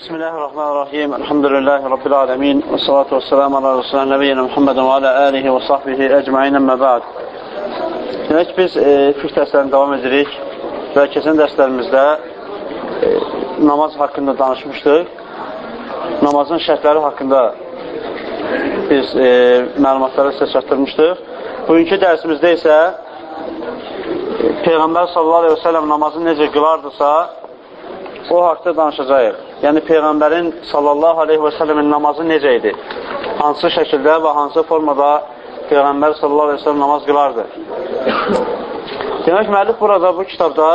Bismillahirrahmanirrahim. Elhamdülillahi Rabbil alemin. Və salatu və selamu ala Resulullah Nəbiyyina Muhammedin və alə alihi və sahbihi əcmain əmmə bəd. Demək biz e, fiqh dərslərini davam edirik və keçən dərslərimizdə e, namaz haqqında danışmışdıq. Namazın şərtləri haqqında biz e, məlumatları sizə çatdırmışdıq. Bugünkü dərsimizdə isə e, Peyğəmbər sallallahu aleyhi və sələm namazı necə qılardısa, o haqda danışacağıq. Yəni, Peyğəmbərin sallallahu aleyhi və sələmin namazı necə idi? Hansı şəkildə və hansı formada Peyğəmbər sallallahu aleyhi və sələm namaz qılardı? Demək, müəllif burada bu kitabda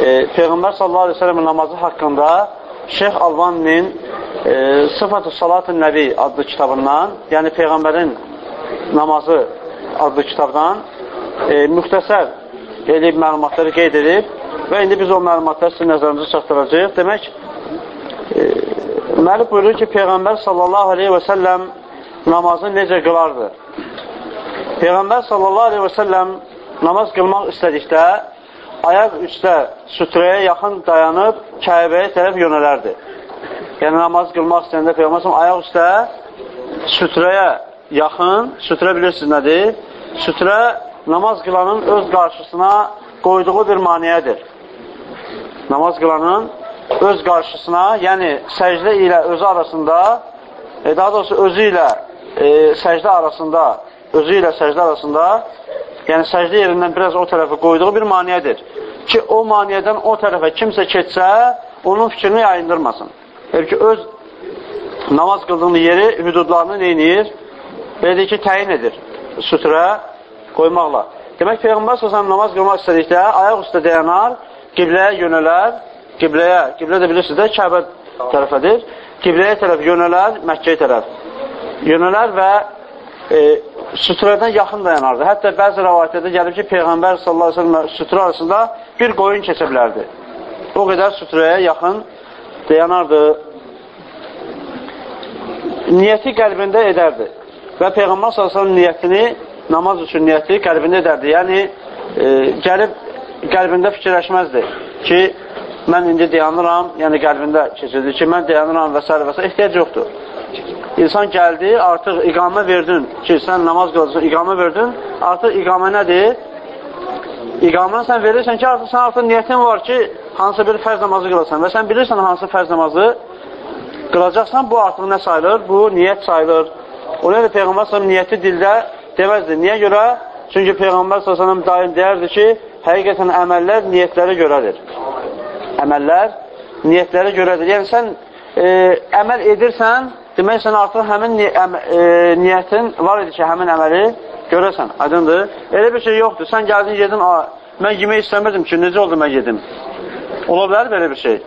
e, Peyğəmbər sallallahu aleyhi və sələmin namazı haqqında Şeyx Alvaninin e, Sıfatı Salatın Nəbi adlı kitabından, yəni Peyğəmbərin namazı adlı kitabdan e, müxtəsər eləyib məlumatları qeyd edib Və indi biz o məlumatları sizin nəzərinizə çatdıracaq. Demək, e, müəllif buyurur ki, Peyğəmbər sallallahu aleyhi və səlləm namazı necə qılardı? Peyğəmbər sallallahu aleyhi və səlləm namaz qılmaq istədikdə ayaq üstə sütrəyə yaxın dayanıb Kəbəyə tərəf yönələrdi. Yəni, namaz qılmaq istəyəndə Peyğəmbər sallallahu ayaq üstə sütrəyə yaxın, sütrə bilirsiniz nədir? Sütrə namaz qılanın öz qarşısına qoyduğu bir maniyədir namaz qılanın öz qarşısına, yəni səcdə ilə özü arasında, e, daha doğrusu özü ilə e, səcdə arasında, özü ilə səcdə arasında, yəni səcdə yerindən biraz o tərəfə qoyduğu bir maniyədir. Ki, o maniyədən o tərəfə kimsə keçsə, onun fikrini yayındırmasın. Elə ki, öz namaz qıldığını yeri, hüdudlarını neynir? Belə ki, təyin edir sütrə qoymaqla. Demək, Peyğəmbər səsəm namaz qılmaq istədikdə ayaq üstə dayanar, qibləyə yönələr, qibləyə, qiblə də bilirsiniz də, Kəbə tərəfədir, qibləyə tərəf yönələr, Məkkəyə tərəf yönələr və e, sütrədən yaxın dayanardı. Hətta bəzi rəvayətlərdə gəlib ki, Peyğəmbər sallallahu aleyhi ve sellem sütrə arasında bir qoyun keçə bilərdi. O qədər sütrəyə yaxın dayanardı. Niyyəti qəlbində edərdi. Və Peyğəmbər sallallahu aleyhi ve sellem niyyətini, namaz üçün niyyəti qəlbində edərdi. Yəni, e, gəlib qəlbində fikirləşməzdi ki, mən indi dayanıram, yəni qəlbində keçirdi ki, mən dayanıram və s. və s. ehtiyac yoxdur. İnsan gəldi, artıq iqamə verdin ki, sən namaz qılacaqsan, iqamə verdin, artıq iqamə nədir? İqaməni sən verirsən ki, artıq sən artıq niyyətin var ki, hansı bir fərz namazı qılasan və sən bilirsən hansı fərz namazı qılacaqsan, bu artıq nə sayılır? Bu niyyət sayılır. Ona görə Peyğəmbər s.ə.v niyyəti dildə deməzdi. Niyə görə? Çünki Peyğəmbər s.ə.v daim deyərdi ki, həqiqətən əməllər niyyətlərə görədir. Əməllər niyyətlərə görədir. Yəni, sən e, əməl edirsən, demək sən artıq həmin ni ə, e, niyyətin var idi ki, həmin əməli görəsən. Aydındır. Elə bir şey yoxdur. Sən gəldin, yedin, a, mən yemək istəmirdim ki, necə oldu mən yedim? Ola bilər belə bir şey.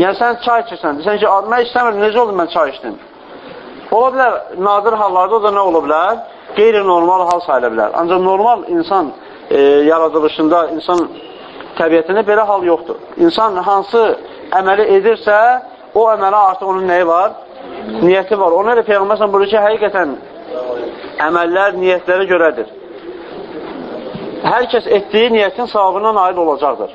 Yəni, sən çay içirsən, desən ki, mən istəmirdim, necə oldu mən çay içdim? Ola bilər, nadir hallarda o da nə ola bilər? Qeyri-normal hal sayıla bilər. Ancaq normal insan e, yaradılışında, insan təbiətində belə hal yoxdur. İnsan hansı əməli edirsə, o əmələ artıq onun nəyi var? Niyyəti var. Ona da Peyğəmbər buyurur ki, həqiqətən əməllər niyyətlərə görədir. Hər kəs etdiyi niyyətin savabına nail olacaqdır.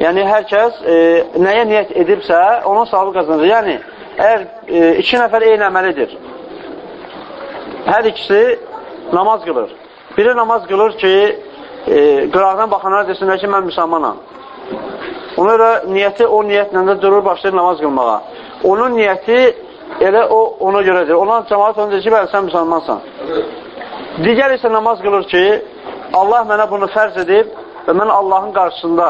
Yəni, hər kəs e, nəyə niyyət edibsə, onun savabı qazanacaq. Yəni, əgər e, iki nəfər eyni əməlidir, hər ikisi namaz qılır. Biri namaz qılır ki, e, qıraqdan baxanlar desinlər ki, mən müsəlmanam. Ona görə niyyəti o niyyətlə də durur, başlayır namaz qılmağa. Onun niyyəti elə o ona görədir. Ona cəmaat onu deyir ki, bəli, sən müsəlmansan. Digər isə namaz qılır ki, Allah mənə bunu fərz edib və mən Allahın qarşısında,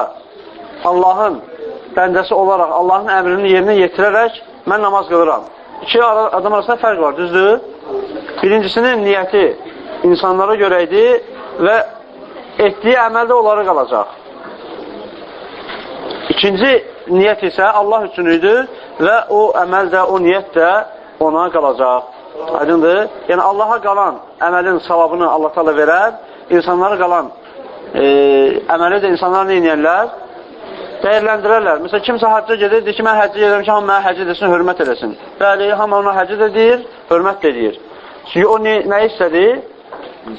Allahın bəndəsi olaraq, Allahın əmrini yerinə yetirərək mən namaz qılıram. İki adam arasında fərq var, düzdür? Birincisinin niyyəti insanlara görə idi və etdiyi əməldə onları qalacaq. İkinci niyyət isə Allah üçün idi və o əməl də, o niyyət də ona qalacaq. Aydındır? Yəni, Allaha qalan əməlin savabını Allah tala verər, insanlara qalan e, əməli də insanlar nə inəyərlər? Dəyərləndirərlər. Məsələn, kimsə həcca gedir, deyir ki, mən həcca gedirəm ki, hamı mənə həcc edesin, hörmət eləsin. Bəli, hamı ona həcc də deyir, hörmət də deyir. Çünki o nə, nə istədi?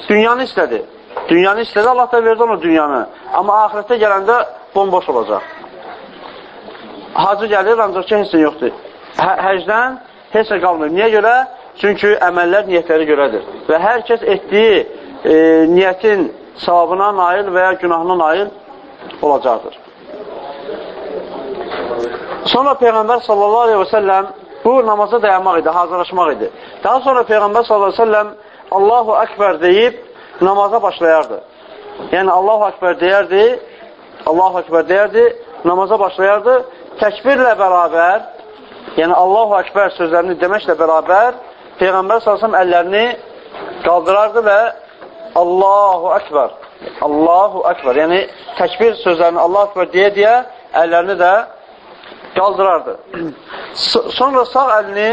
Dünyanı istədi. Dünyanı istədi, Allah da verdi ona dünyanı. Amma ahirətə gələndə bomboş olacaq. hacı gəlir, ancaq ki, heç yoxdur. Hə həcdən heç nə qalmır. Niyə görə? Çünki əməllər niyyətləri görədir. Və hər kəs etdiyi e, niyyətin savabına nail və ya günahına nail olacaqdır. Sonra Peyğəmbər sallallahu aleyhi və səlləm bu namaza dayanmaq idi, hazırlaşmaq idi. Daha sonra Peyğəmbər sallallahu aleyhi və səlləm Allahu Akbar deyib namaza başlayardı. Yəni Allahu Akbar deyərdi, Allahu Akbar deyərdi, namaza başlayardı. Təkbirlə bərabər, yəni Allahu Akbar sözlərini deməklə bərabər Peyğəmbər sallallahu əllərini qaldırardı və Allahu Akbar, Allahu Akbar, yəni təkbir sözlərini Allahu Akbar deyə-deyə əllərini də qaldırardı. Sonra sağ əlini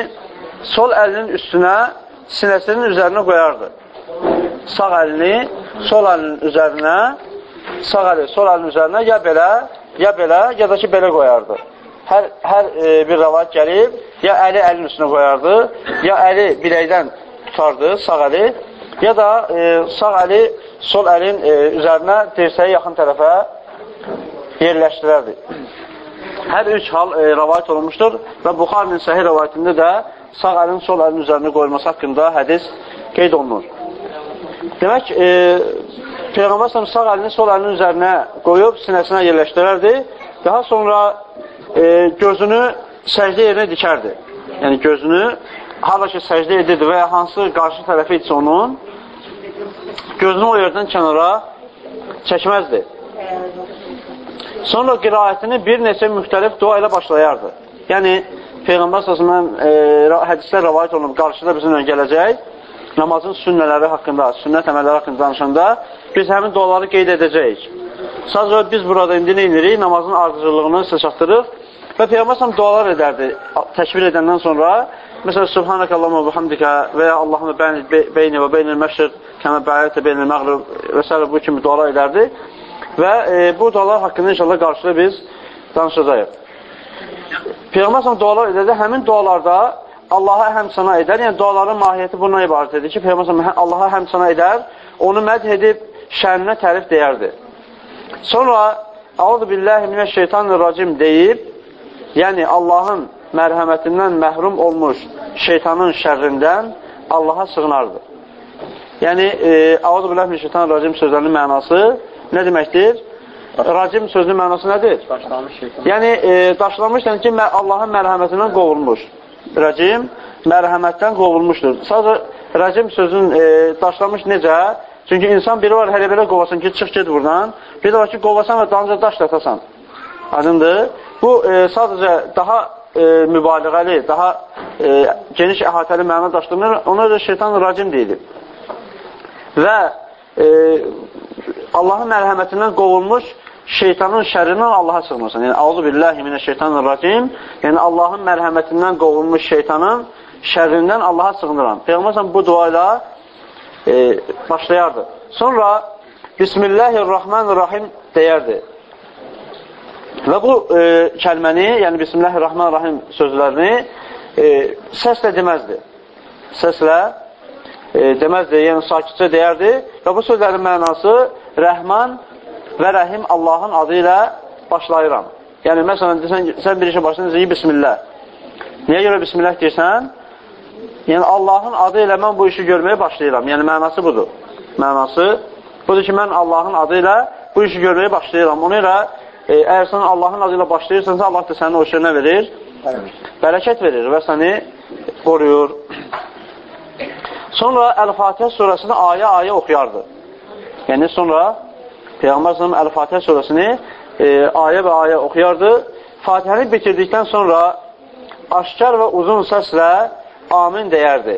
sol əlinin üstünə sinəsinin üzərinə qoyardı. Sağ əlini sol əlinin üzərinə, sağ əli sol əlinin üzərinə ya belə, ya belə, ya da ki, belə qoyardı. Hər, hər e, bir rəvat gəlib, ya əli əlin üstünə qoyardı, ya əli biləkdən tutardı, sağ əli, ya da e, sağ əli sol əlin e, üzərinə dirsəyə yaxın tərəfə yerləşdirərdi. Hər üç hal e, rəvayət olunmuşdur və Buxarinin səhih rəvayətində də sağ əlin sol əlin üzərinə qoyulması haqqında hədis qeyd olunur. Demək, e, Peyğəmbər səhəm sağ əlini sol əlinin üzərinə qoyub sinəsinə yerləşdirərdi. Daha sonra e, gözünü səcdə yerinə dikərdi. Yəni gözünü hala ki səcdə edirdi və ya hansı qarşı tərəfi etsə onun gözünü o yerdən kənara çəkməzdi. Sonra qiraətini bir neçə müxtəlif dua ilə başlayardı. Yəni, Peyğəmbər səsəmən e, hədislər rəvayət olunub, qarşıda bizimlə gələcək, namazın sünnələri haqqında, sünnət əməlləri haqqında danışanda biz həmin duaları qeyd edəcəyik. Sadəcə biz burada indi nə inirik? Namazın ardıcılığını sizə çatdırıq və Peyğəmbər dualar edərdi təkbir edəndən sonra. Məsələn, Subhanək Allahumma və hamdikə və ya Allahumma beyni və beynil məşriq kəmə bəyətə beynil məğrib və s. bu kimi dualar edərdi. Və e, bu dualar haqqında inşallah qarşıda biz danışacağıq. Peyğəmbər dualar edəndə həmin dualarda Allaha həm sana edər. Yəni duaların mahiyyəti bundan ibarət edir ki, Peyğəmbər Allaha həm sana edər, onu mədh edib şərinə tərif deyərdi. Sonra Əuzu billahi minəşşeytanirracim deyib, yəni Allahın mərhəmətindən məhrum olmuş şeytanın şərrindən Allaha sığınardı. Yəni, e, Əuzu billahi minəşşeytanirracim sözlərinin mənası nə deməkdir? Racim sözünün mənası nədir? Daşlanmış şeytan. Yəni, e, daşlanmış yəni ki, Allahın mərhəmətindən qovulmuş. Racim mərhəmətdən qovulmuşdur. Sadəcə, racim sözün e, daşlanmış necə? Çünki insan biri var, hələ belə qovasan ki, çıx get buradan. Bir də var ki, qovasan və dalınca daş datasan. Aydındır. Bu, e, sadəcə daha e, mübaliğəli, daha e, geniş əhatəli məna daşlanır. Ona da şeytan racim deyilib. Və e, Allahın mərhəmətindən qovulmuş şeytanın şərrindən Allaha sığınırsan. Yəni, Auzu billahi minəşşeytanirracim. Yəni, Allahın mərhəmətindən qovulmuş şeytanın şərrindən Allaha sığınıram. Peyğəmbər bu dua ilə e, başlayardı. Sonra Bismillahirrahmanirrahim deyərdi. Və bu e, kəlməni, yəni Bismillahirrahmanirrahim sözlərini e, səslə deməzdi. Səslə e, deməzdi, yəni sakitcə deyərdi və bu sözlərin mənası Rəhman və Rəhim Allahın adı ilə başlayıram. Yəni, məsələn, desən, sən bir işə başlayırsan, deyir, Bismillah. Niyə görə Bismillah deyirsən? Yəni, Allahın adı ilə mən bu işi görməyə başlayıram. Yəni, mənası budur. Mənası budur ki, mən Allahın adı ilə bu işi görməyə başlayıram. Ona görə, e, əgər sən Allahın adı ilə başlayırsansa, Allah da səni o işə nə verir? Bərəkət verir və səni qoruyur. Sonra Əl-Fatihə surəsini ayə-ayə oxuyardı. Yəni, sonra Peyğəmbər s.ə.v Əl-Fatihə surəsini e, ayə və ayə oxuyardı. Fatihəni bitirdikdən sonra aşkar və uzun səslə amin deyərdi.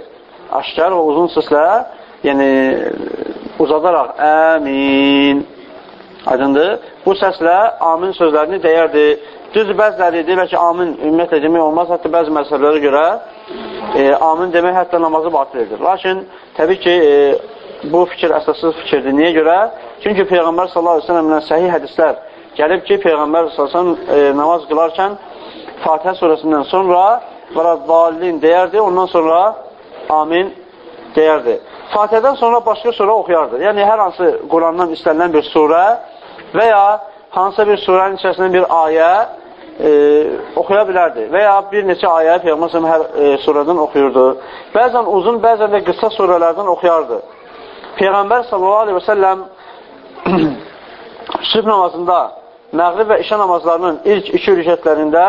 Aşkar və uzun səslə, yəni uzadaraq əmin. Aydındır. Bu səslə amin sözlərini deyərdi. Düz bəziləri deyirlər ki, amin ümumiyyətlə demək olmaz. Hətta bəzi məsələlərə görə e, amin demək hətta namazı batil edir. Lakin təbii ki, e, bu fikir əsassız fikirdir. Niyə görə? Çünki Peyğəmbər sallallahu əleyhi və səlləmdən səhih hədislər gəlib ki, Peyğəmbər sallallahu e, namaz qılarkən Fatihə surəsindən sonra və dallin deyərdi, ondan sonra amin deyərdi. Fatihədən sonra başqa surə oxuyardı. Yəni hər hansı Qurandan istənilən bir surə və ya hansısa bir surənin içərisindən bir ayə e, oxuya bilərdi və ya bir neçə ayə Peyğəmbər hər e, surədən oxuyurdu. Bəzən uzun, bəzən də qısa surələrdən oxuyardı. Peyğəmbər sallallahu aleyhi və səlləm sübh namazında, məğrib və işə namazlarının ilk iki rükətlərində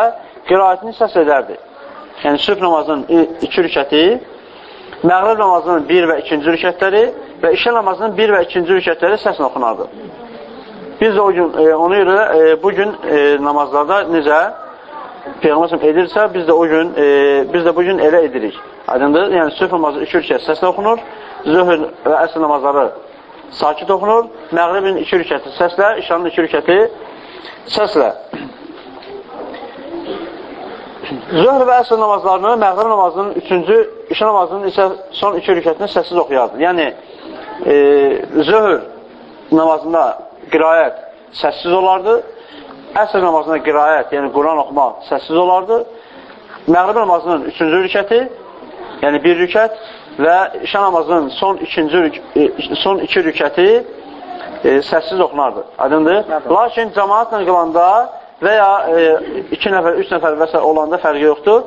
qiraətini səs edərdi. Yəni, sübh namazının iki rükəti, məğrib namazının bir və ikinci rükətləri və işə namazının bir və ikinci rükətləri səslə oxunardı. Biz o gün, e, ona görə e, bu gün e, namazlarda necə Peyğəmbər edirsə, biz də o gün e, biz də bu gün elə edirik. Aydındır? Yəni sübh namazı iki rükət səslə oxunur, zöhr və əsr namazları sakit oxunur, məğribin iki rükəti səslə, işanın iki rükəti səslə. Zöhr və əsr namazlarını, məğrib namazının üçüncü, işə namazının isə son iki rükətini səssiz oxuyardı. Yəni, e, zöhr namazında qirayət səssiz olardı. Əsr namazında qirayət, yəni Quran oxumaq səssiz olardı. Məğrib namazının üçüncü rükəti, yəni bir rükət və işə namazının son, ikinci, e, son iki rükəti e, səssiz oxunardı. Aydındır? Lakin cəmaatla qılanda və ya e, iki nəfər, üç nəfər və s. olanda fərqi yoxdur.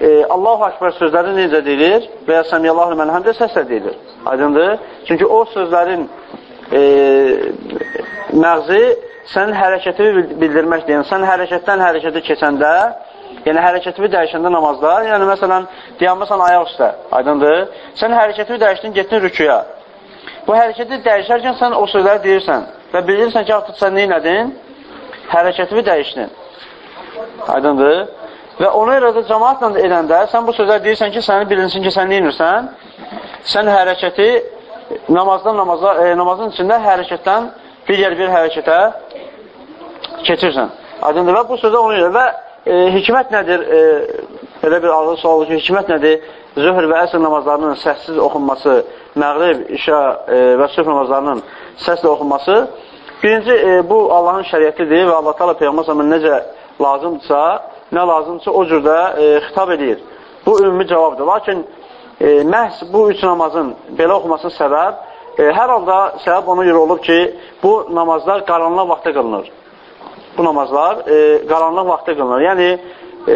E, Allahu Akbar sözləri necə deyilir və ya Səmiyyəllahu mən həmdə səslə deyilir. Aydındır? Çünki o sözlərin e, məğzi sənin hərəkətini bildirmək deyən, sən hərəkətdən hərəkətə keçəndə, yəni hərəkətini dəyişəndə namazda, yəni məsələn, dayanmasan ayaq üstə, aydındır, sən hərəkətini dəyişdin, getdin rükuya. Bu hərəkəti dəyişərkən sən o sözləri deyirsən və bilirsən ki, artıq sən neylədin? Hərəkətini dəyişdin. Aydındır. Və ona görə də cəmaatla edəndə sən bu sözləri deyirsən ki, səni bilinsin ki, sən neynirsən? Sən hərəkəti namazdan namaza, e, namazın içində hərəkətdən digər bir hərəkətə keçirsən. Aydındır və bu sözə onu görə və e, hikmət nədir? E, elə bir ağır sual ki, hikmət nədir? Zöhr və əsr namazlarının səssiz oxunması, məğrib, işə e, və sübh namazlarının səslə oxunması birinci, e, bu Allahın şəriyyətidir və Allah təala Peyğəmbər necə lazımdırsa, nə lazımdırsa o cürdə e, xitab edir. Bu ümumi cavabdır. Lakin e, məhz bu üç namazın belə oxumasının səbəb e, hər halda səbəb ona görə olub ki, bu namazlar qaranlıq vaxtda qılınır. Bu namazlar e, qaranlıq vaxtda qılınır. Yəni, e,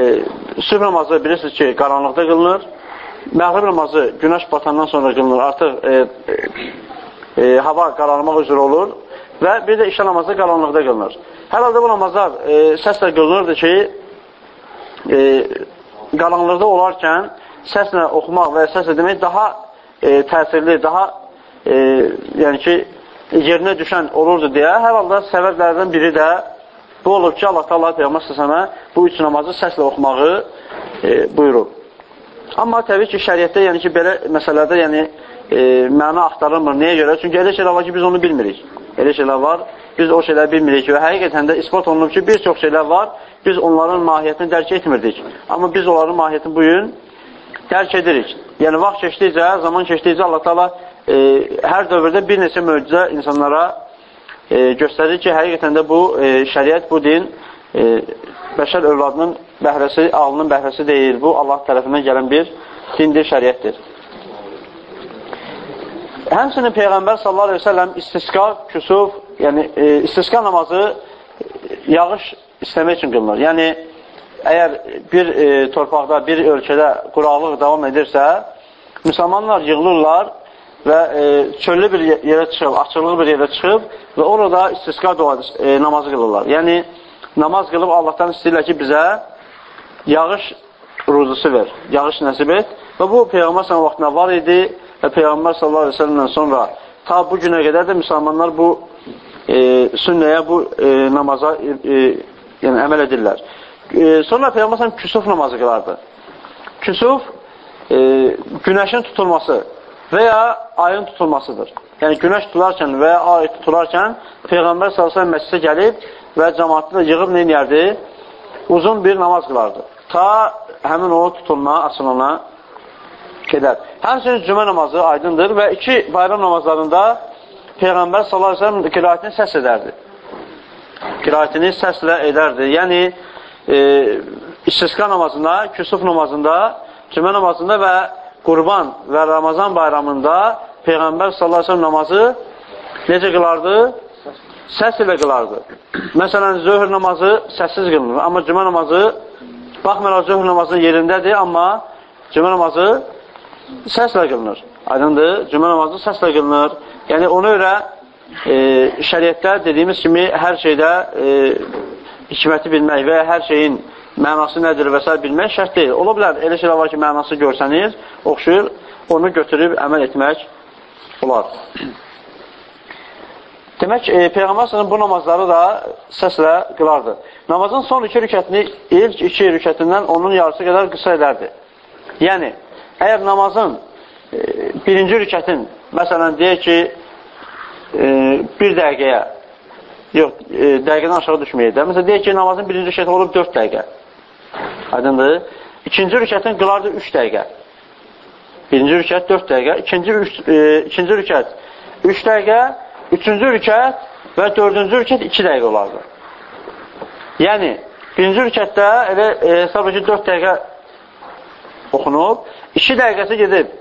sübh namazı bilirsiniz ki, qaranlıqda qılınır. Məğrib namazı günəş batandan sonra qılınır. Artıq e, e, hava qaranmaq üzrə olur və bir də işə namazı qaranlıqda qılınır. Hər halda bu namazlar e, səslə qılınırdı ki, e, qaranlıqda olarkən səslə oxumaq və səslə demək daha e, təsirli, daha e, yəni ki, yerinə düşən olurdu deyə, hər halda səbəblərdən biri də bu olur ki, Allah Allah Peyğəmbər səsəmə bu üç namazı səslə oxumağı e, buyurub. Amma təbii ki, şəriətdə, yəni ki, belə məsələdə yəni, e, məna axtarılmır. Nəyə görə? Çünki elə şeylər var ki, biz onu bilmirik. Elə şeylər var, biz o şeyləri bilmirik və həqiqətən də ispat olunub ki, bir çox şeylər var, biz onların mahiyyətini dərk etmirdik. Amma biz onların mahiyyətini bugün dərk edirik. Yəni, vaxt keçdikcə, zaman keçdikcə Allah Taala e, hər dövrdə bir neçə möcüzə insanlara e, göstərir ki, həqiqətən də bu e, şəriət, bu din e, bəşər övladının bəhrəsi, ağlının bəhrəsi deyil. Bu, Allah tərəfindən gələn bir dindir, şəriətdir. Həmsinin Peyğəmbər sallallahu aleyhi ve sellem istisqa, küsuf, yəni e, istisqa namazı yağış istəmək üçün qılınır. Yəni, əgər bir e, torpaqda, bir ölkədə quraqlıq davam edirsə, müsəlmanlar yığılırlar və e, çöllü bir yerə çıxıb, açıqlı bir yerə çıxıb və orada istisqa dua e, namazı qılırlar. Yəni, namaz qılıb Allahdan istəyirlər ki, bizə yağış ruzusu ver, yağış nəsib et və bu Peyğəmbər sənə vaxtına var idi və Peyğəmbər sallallahu aleyhi ve sellemdən sonra ta bu günə qədər də müsəlmanlar bu e, sünnəyə, bu e, namaza e, e, yəni, əməl edirlər. E, sonra Peyğəmbər küsuf namazı qılardı. Küsuf e, günəşin tutulması və ya ayın tutulmasıdır. Yəni günəş tutularkən və ya ay tutularkən Peyğəmbər sallallahu məscidə gəlib və cəmaatı da yığıb nə edərdi? Uzun bir namaz qılardı. Ta həmin o tutulma, açılana gedər. Həmçinin cümə namazı aydındır və iki bayram namazlarında Peyğəmbər səlləm qiraətini səs edərdi. Qiraətini səslə edərdi. Yəni e, istisqa namazında, küsuf namazında, cümə namazında və qurban və Ramazan bayramında Peyğəmbər sallallahu namazı necə qılardı? səs ilə qılardı. Məsələn, zöhr namazı səssiz qılınır, amma cümə namazı baxmayaraq zöhr namazının yerindədir, amma cümə namazı səslə qılınır. Aydındır, cümə namazı səslə qılınır. Yəni, ona görə e, şəriətdə dediyimiz kimi hər şeydə e, hikməti bilmək və hər şeyin mənası nədir və s. bilmək şərt deyil. Ola bilər, elə şeylər var ki, mənası görsənir, oxşuyur, onu götürüb əməl etmək olar. Demək, e, Peyğəmbər sələm bu namazları da səslə qılardı. Namazın son iki rükətini ilk iki rükətindən onun yarısı qədər qısa edərdi. Yəni, əgər namazın e, birinci rükətin, məsələn, deyək ki, e, bir dəqiqəyə, yox, e, dəqiqədən aşağı düşməyək də, məsələn, deyək ki, namazın birinci rükəti olub 4 dəqiqə. Aydındır. İkinci rükətin qılardı 3 dəqiqə. Birinci rükət 4 dəqiqə, ikinci, üç, e, ikinci rükət 3 dəqiqə, üçüncü rükət və dördüncü rükət 2 dəqiqə olardı. Yəni, birinci rükətdə elə e, hesab ki, 4 dəqiqə oxunub, 2 dəqiqəsi gedib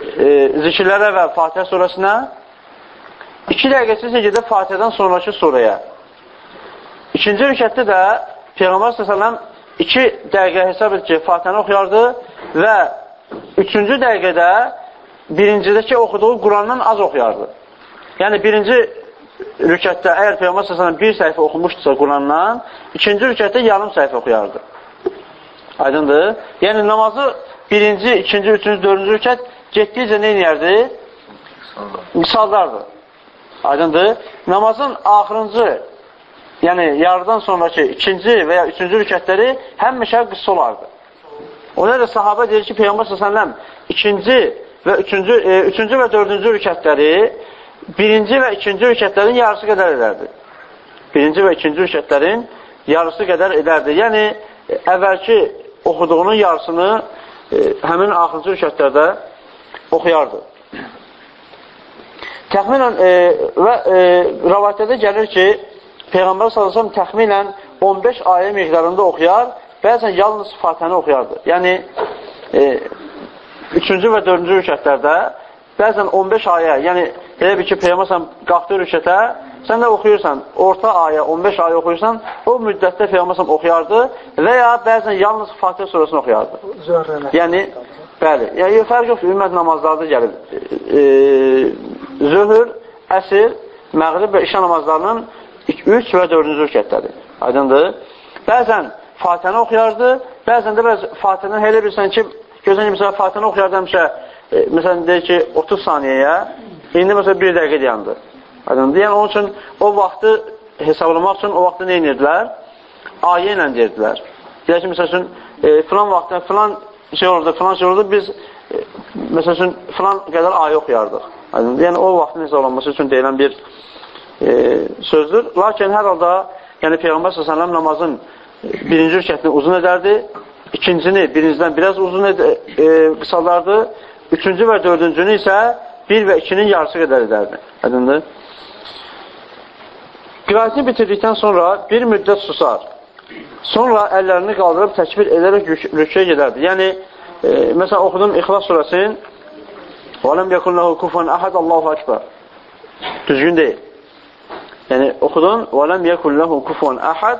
e, zikirlərə və Fatihə surəsinə, 2 dəqiqəsi isə gedib Fatihədən sonraki surəyə. İkinci rükətdə də Peyğəmbər s.ə.v 2 dəqiqə hesab et ki, Fatihəni oxuyardı və üçüncü dəqiqədə birincidəki oxuduğu Qurandan az oxuyardı. Yəni, birinci rükətdə əgər Peyğəmbər s.ə.v bir səhifə oxumuşdursa Qurandan, ikinci rükətdə yarım səhifə oxuyardı. Aydındır? Yəni, namazı birinci, ikinci, üçüncü, dördüncü rükət getdikcə nə inərdi? Misaldardı. Aydındır? Namazın axırıncı, yəni yarıdan sonraki ikinci və ya üçüncü rükətləri həmişə qısa olardı. Ona da sahabə deyir ki, Peyğəmbər s.ə.v ikinci və üçüncü, e, üçüncü və dördüncü rükətləri birinci və ikinci rükətlərin yarısı qədər edərdi. Birinci və ikinci rükətlərin yarısı qədər edərdi. Yəni, əvvəlki oxuduğunun yarısını e, həmin axırıncı rükətlərdə oxuyardı. Təxminən e, və e, rəvayətdə gəlir ki, Peyğəmbər s.ə.v təxminən 15 ayə miqdarında oxuyar, bəzən yalnız Fatihəni oxuyardı. Yəni, e, üçüncü və dördüncü rükətlərdə bəzən 15 ayə, yəni elə bir ki, Peyğəmbər qalxdı rükətə, sən də oxuyursan, orta ayə, 15 ayə oxuyursan, o müddətdə Peyğəmbər oxuyardı və ya bəzən yalnız Fatihə surasını oxuyardı. Zöhrənə. Yəni, bəli, yəni fərq yoxdur, ümmət namazlarda gəlir. E, zöhr, əsr, məğrib və işə namazlarının 3 və 4-cü rükətdədir. Aydındır? Bəzən Fatihəni oxuyardı, bəzən də bəz Fatihəni elə bilsən ki, gözən ki, məsələn, Fatihəni oxuyardı həmişə, e, məsələn, deyir ki, 30 saniyəyə, indi məsələn, 1 dəqiqə dayandı. Aydındır? Yəni, onun üçün o vaxtı hesablamaq üçün o vaxtı nə edirdilər? Ayə ilə deyirdilər. Deyək ki, məsəl üçün, e, filan vaxtda, filan şey olurdu, filan şey olurdu, biz, e, məsəl üçün, filan qədər ayə oxuyardıq. Yəni, o vaxtın hesablanması üçün deyilən bir e, sözdür. Lakin hər halda, yəni Peyğəmbər s.ə.v namazın birinci rükətini uzun edərdi, ikincini birincidən biraz uzun ed e, qısalardı, üçüncü və dördüncünü isə bir və ikinin yarısı qədər edərdi. Aydındır? Qirayətini bitirdikdən sonra bir müddət susar. Sonra əllərini qaldırıb təkbir edərək rüküyə gedərdi. Yəni, e, məsələn, oxudum İxlas surəsinin وَلَمْ يَكُنْ لَهُ كُفًا أَحَدْ Allahu Akbar. Düzgün deyil. Yəni, oxudun وَلَمْ يَكُنْ لَهُ كُفًا أَحَدْ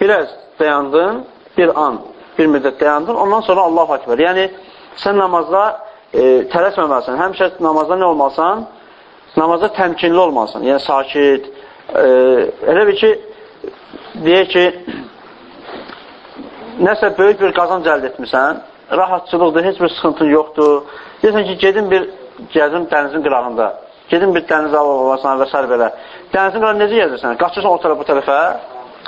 biraz dayandın, bir an, bir müddət dayandın, ondan sonra Allah-u Akbar. Yəni, sən namazda e, tələsməməlisən. Həmişə namazda nə olmalısan? Namazda təmkinli olmalısan. Yəni, sakit. E, elə bir ki, deyək ki, nəsə böyük bir qazanc əldə etmirsən, rahatçılıqdır, heç bir sıxıntın yoxdur. Deyirsən ki, gedin bir gəzim dənizin qırağında, gedin bir dəniz avalasana və s. belə. Dənizin qırağında necə gəzirsən? Qaçırsan o tərəf, bu tərəfə,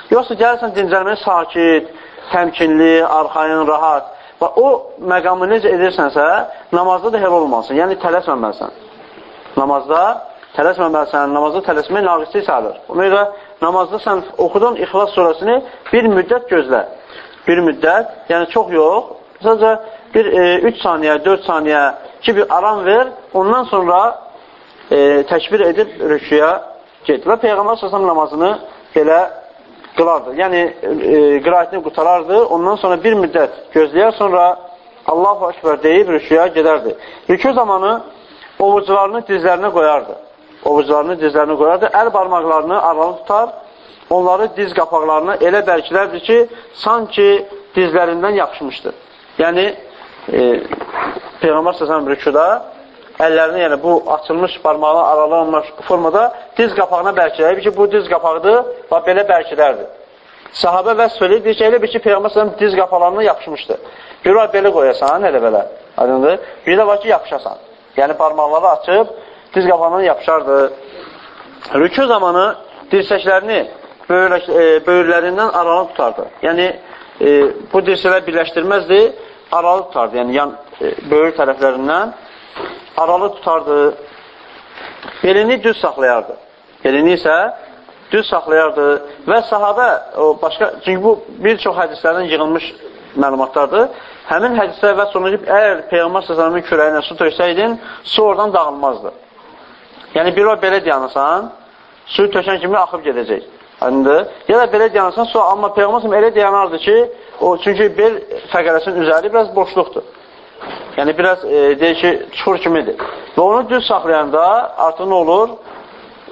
Yoxsa gəlirsən dincəlməyə sakit, təmkinli, arxayın, rahat. Və o məqamı necə edirsənsə, namazda da elə olmalısın. Yəni, tələsməməlisən. Namazda tələsməməlisən. Namazda tələsmək naqislik sayılır. Ona görə namazda sən oxudun İxlas surəsini bir müddət gözlə. Bir müddət, yəni çox yox. Sadəcə bir 3 e, saniyə, 4 saniyə ki, bir aram ver. Ondan sonra e, təkbir edib rüküyə get. Və Peyğəmbər səsəm namazını belə qılardı. Yəni, e, qiraətini qutarardı, ondan sonra bir müddət gözləyər, sonra Allahu Akbar deyib rüküyə gedərdi. Rükü zamanı ovucularını dizlərinə qoyardı. ovuclarını dizlərini qoyardı, əl barmaqlarını aralı tutar, onları diz qapaqlarına elə bərkilərdi ki, sanki dizlərindən yapışmışdı. Yəni, e, Peyğəmbər səsəm rükuda əllərini, yəni bu açılmış barmağına aralı olmuş formada diz qapağına bərkilərdi ki, bu diz qapaqdır və belə bərkilərdi. Sahabə vəsf edir, deyir ki, elə bir ki, Peyğəmbər səsəm diz qapaqlarına yapışmışdı. Bir var belə qoyasan, elə belə, aydındır. Bir də var ki, yapışasan. Yəni, barmaqları açıb, diz qapağına yapışardı. Rükü zamanı dirsəklərini e, böyürlərindən aralı tutardı. Yəni, e, bu dirsələr birləşdirməzdi, aralı tutardı. Yəni, yan, e, böyür tərəflərindən aralı tutardı. Belini düz saxlayardı. Belini isə düz saxlayardı və sahabə, o başqa, çünki bu bir çox hədislərdən yığılmış məlumatlardır. Həmin hədislər və ki, əgər Peyğəmbər s.ə.v-in kürəyinə su töksəydin, su oradan dağılmazdı. Yəni, bir o belə dayanırsan, su tökən kimi axıb gedəcək. Aydındır? Ya da belə dayanırsan, su, amma Peyğəmbər elə dayanardı ki, o, çünki bel fəqərəsinin üzəri biraz boşluqdur. Yəni, biraz e, deyir ki, çuxur kimidir. Və onu düz saxlayanda artıq nə olur?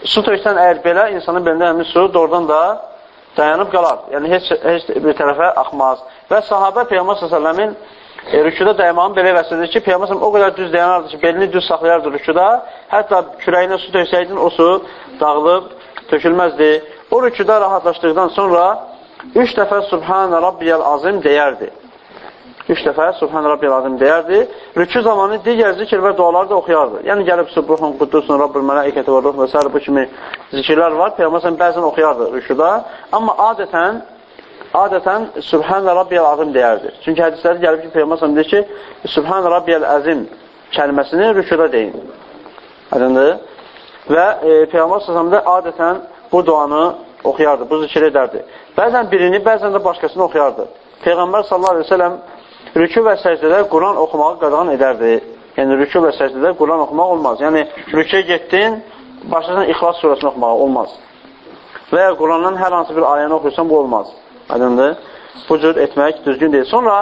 Su töksən əgər belə, insanın belində həmin su doğrudan da dayanıb qalar. Yəni, heç, heç bir tərəfə axmaz. Və sahabə Peyğəmbər s.ə.v-in e, rükuda dayanmağın belə vəsidir ki, Peyğəmbər o qədər düz dayanardı ki, belini düz saxlayardı rükuda. Hətta kürəyinə su töksəydin, o su dağılıb tökülməzdi. O rükuda rahatlaşdıqdan sonra üç dəfə Subhanə Rabbiyəl Azim deyərdi. Üç dəfə Subhan Rabbiyal Azim deyərdi. Rükü zamanı digər zikr və duaları da oxuyardı. Yəni gəlib Subhan Quddusun Rabbul Mələikəti və Ruh və s. bu kimi zikirlər var. Peyğəmbər bəzən oxuyardı rüküdə. Amma adətən adətən Subhan Rabbiyal Azim deyərdi. Çünki hədislərdə gəlib ki, Peyğəmbər deyir ki, Subhan Rabbiyal Azim kəlməsini rüküdə deyin. Aydındır? Və e, Peyğəmbər də adətən bu duanı oxuyardı, bu zikir edərdi. Bəzən birini, bəzən də başqasını oxuyardı. Peyğəmbər sallallahu əleyhi və səlləm rükü və səcdədə Quran oxumağı qadağan edərdi. Yəni, rükü və səcdədə Quran oxumaq olmaz. Yəni, rüküyə getdin, başlasan İxlas surasını oxumağı olmaz. Və ya Qurandan hər hansı bir ayəni oxuyursan, bu olmaz. Aydındır? Bu cür etmək düzgün deyil. Sonra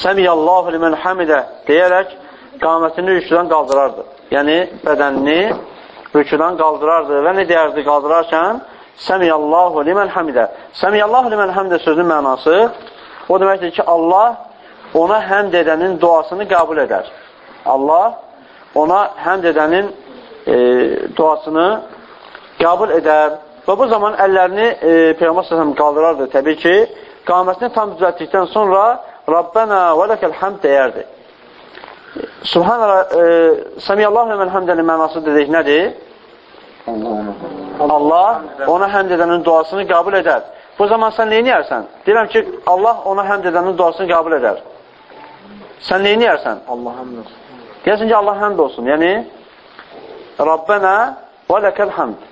Səmiyyallahu limən hamidə deyərək qamətini rüküdən qaldırardı. Yəni, bədənini rüküdən qaldırardı və nə deyərdi qaldırarkən? Səmiyyallahu limən hamidə. Səmiyyallahu limən hamidə sözünün mənası o deməkdir ki, Allah ona həmd edənin duasını qəbul edər. Allah ona həmd edənin e, duasını qəbul edər. Və bu zaman əllərini e, Peyğəmbər səsəm qaldırardı. Təbii ki, qamətini tam düzəltdikdən sonra Rabbənə və ləkəl həmd deyərdi. Subhanallah, e, Səmiyyallahu və həmdənin mənası dedik nədir? Allah ona həmd edənin duasını qəbul edər. Bu zaman sən neyniyərsən? Deyirəm ki, Allah ona həmd edənin duasını qəbul edər. Sən neyniyərsən? Allah həmd olsun. Deyəsən ki, Allah həmd olsun. Yəni, Rabbənə və ləkəl həmd.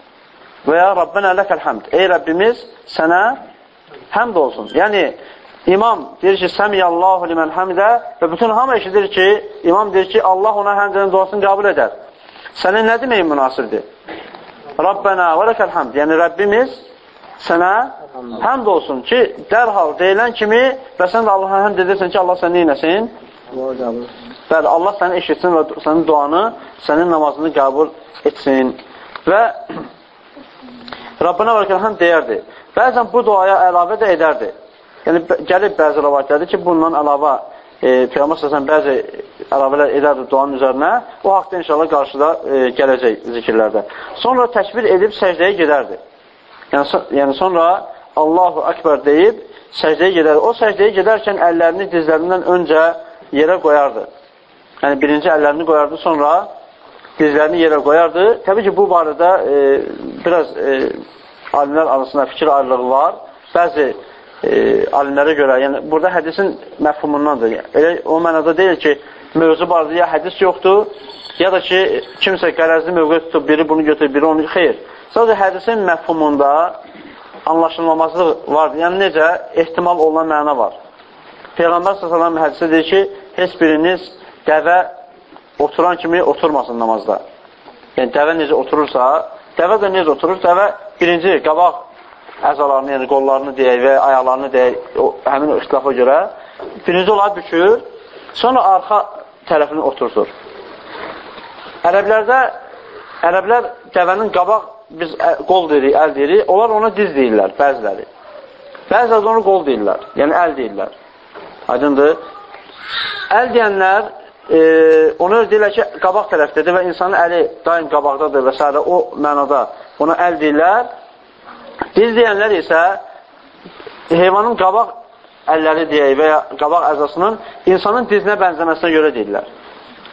Və ya Rabbənə ləkəl həmd. Ey Rəbbimiz, sənə həmd olsun. Yəni, imam deyir ki, Səmiyyallahu limən həmdə və bütün hamı eşidir ki, imam deyir ki, Allah ona həmd edənin duasını qəbul edər. Sənin nə deməyin münasibdir? Rabbənə və ləkəl həmd. Yəni, Rəbbimiz sənə həmd olsun ki, dərhal deyilən kimi və sən də Allaha həmd edirsən ki, Allah səni neynəsin? Bəli, Allah səni eşitsin və sənin duanı, sənin namazını qəbul etsin. Və Rabbına və həmd deyərdi. Bəzən bu duaya əlavə də edərdi. Yəni, gəlib bəzi rəvayətlərdir ki, bundan əlavə e, Peyğəmbər səsən bəzi əlavələr edərdi duanın üzərinə. O haqda inşallah qarşıda e, gələcək zikirlərdə. Sonra təkbir edib səcdəyə gedərdi. Yəni, so yəni sonra Allahu Akbar deyib səcdəyə gedərdi. O səcdəyə gedərkən əllərini dizlərindən öncə yerə qoyardı. Yəni birinci əllərini qoyardı, sonra dizlərini yerə qoyardı. Təbii ki, bu barədə e, biraz e, alimlər arasında fikir ayrılığı var. Bəzi e, alimlərə görə, yəni burada hədisin məfhumundandır. Elə o mənada deyil ki, mövzu barədə ya hədis yoxdur, ya da ki, kimsə qərəzli mövqə tutub, biri bunu götürür, biri onu, xeyr. Sadəcə hədisin məfhumunda anlaşılmamazlıq var. Yəni necə? Ehtimal olunan məna var. Peyğəmbər s.ə.v hədisi deyir ki, heç biriniz dəvə oturan kimi oturmasın namazda. Yəni dəvə necə oturursa, dəvə də necə oturur? Dəvə birinci qabaq əzalarını, yəni qollarını deyək və ayaqlarını deyək, o, həmin o ixtilafa görə birinci olaraq bükür, sonra arxa tərəfini oturtur. Ərəblərdə ərəblər dəvənin qabaq biz qol deyirik, əl deyirik, onlar ona diz deyirlər, bəziləri. Bəziləri onu qol deyirlər, yəni əl deyirlər. Aydındır. Əl deyənlər e, onu deyirlər ki, qabaq tərəfdədir və insanın əli daim qabaqdadır və s. o mənada ona əl deyirlər. Diz deyənlər isə heyvanın qabaq əlləri deyək və ya qabaq əzasının insanın dizinə bənzəməsinə görə deyirlər.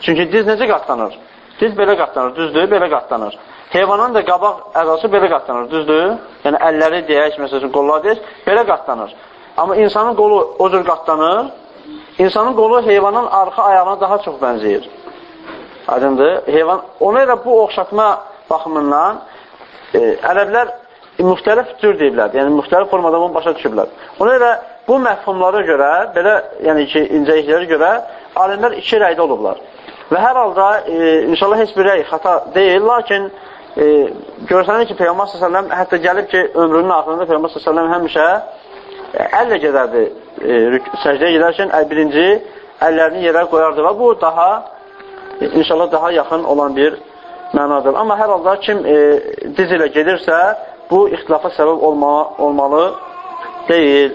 Çünki diz necə qatlanır? Diz belə qatlanır, düzdür, belə qatlanır. Heyvanın da qabaq əzası belə qatlanır, düzdür? Yəni əlləri deyək, məsələn, qollar deyək, belə qatlanır. Amma insanın qolu o cür qatlanır. İnsanın qolu heyvanın arxa ayağına daha çox bənzəyir. Aydındır? Heyvan, ona elə bu oxşatma baxımından e, ərəblər müxtəlif cür deyiblər. Yəni, müxtəlif formada bunu başa düşüblər. Ona görə bu məhfumlara görə, belə, yəni ki, incəliklərə görə alimlər iki rəydə olublar. Və hər halda, e, inşallah heç bir rəy xata deyil, lakin e, görsənir ki, Peyğəmbər s.ə.v hətta gəlib ki, ömrünün axırında Peyğəmbər s.ə.v həmişə e, əllə gedərdi e, səcdəyə gedərkən, birinci əllərini yerə qoyardı və bu daha, inşallah daha yaxın olan bir mənadır. Amma hər halda kim e, diz ilə gedirsə, bu ixtilafa səbəb olma, olmalı deyil.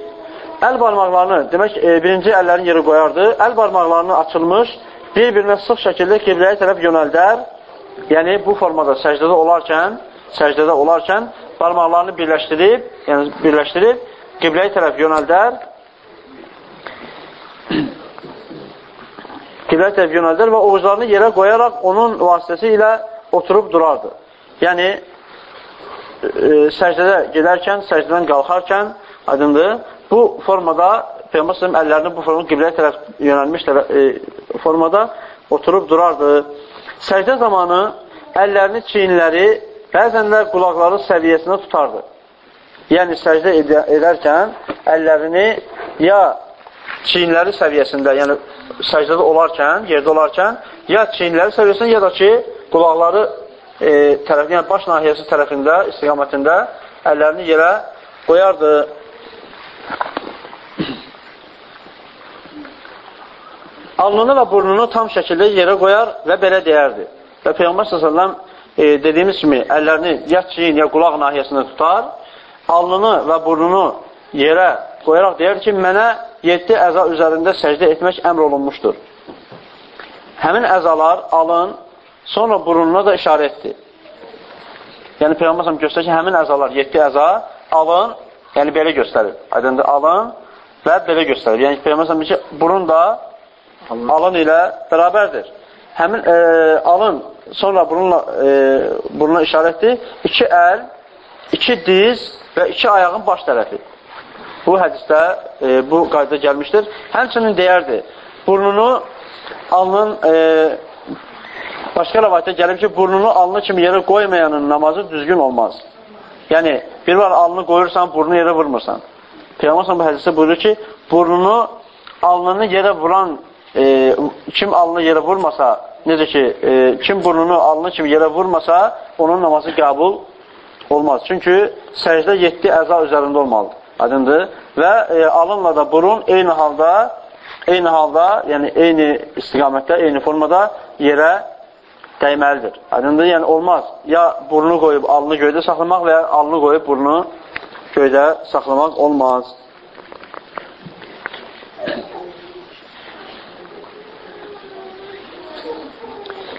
Əl barmaqlarını, demək, e, birinci əllərin yeri qoyardı, əl barmaqlarını açılmış, bir-birinə sıx şəkildə qibləyə tərəf yönəldər, yəni bu formada səcdədə olarkən, səcdədə olarkən barmaqlarını birləşdirib, yəni birləşdirib, qibləyə tərəf yönəldər, qibləyə tərəf yönəldər və ovuclarını yerə qoyaraq onun vasitəsi ilə oturub durardı. Yəni, e, səcdədə gedərkən, səcdədən qalxarkən, aydındır, bu formada Peyğəmbər əllərini bu formada qibləyə tərəf yönəlmiş e, formada oturub durardı. Səcdə zamanı əllərini, çiyinləri, bəzən də qulaqları səviyyəsində tutardı. Yəni səcdə ed edərkən əllərini ya çiyinləri səviyyəsində, yəni səcdədə olarkən, yerdə olarkən, ya çiyinləri səviyyəsində, ya da ki, qulaqları e, tərəfində, yəni baş nahiyəsi tərəfində, istiqamətində əllərini yerə qoyardı. Alnını və burnunu tam şəkildə yerə qoyar və belə deyərdi. Və Peyğəmbər s.ə.v e, dediyimiz kimi əllərini ya çiyin, ya qulaq nahiyəsində tutar, alnını və burnunu yerə qoyaraq deyər ki, mənə 7 əza üzərində səcdə etmək əmr olunmuşdur. Həmin əzalar alın, sonra burnuna da işarə etdi. Yəni Peyğəmbər göstərir ki, həmin əzalar 7 əza alın, yəni belə göstərir. Aydındır, alın və belə göstərir. Yəni Peyğəmbər ki, burun da alın ilə bərabərdir. Həmin e, alın sonra bununla e, burnuna işarətdir. İki əl, iki diz və iki ayağın baş tərəfi. Bu hədisdə e, bu qayda gəlmişdir. Həmçinin deyərdi, burnunu alnın e, başqa rəvayətdə gəlib ki, burnunu alnı kimi yerə qoymayanın namazı düzgün olmaz. Yəni, bir var alnını qoyursan, burnunu yerə vurmursan. Peyğəmbər bu hədisdə buyurur ki, burnunu alnını yerə vuran e, kim alnını yerə vurmasa, necə ki, e, kim burnunu alnı kimi yerə vurmasa, onun namazı qəbul olmaz. Çünki səcdə 7 əza üzərində olmalıdır. Aydındır? Və e, alınla da burun eyni halda eyni halda, yəni eyni istiqamətdə, eyni formada yerə dəyməlidir. Aydındır? Yəni olmaz. Ya burnu qoyub alnını göydə saxlamaq və ya alnını qoyub burnu göydə saxlamaq olmaz.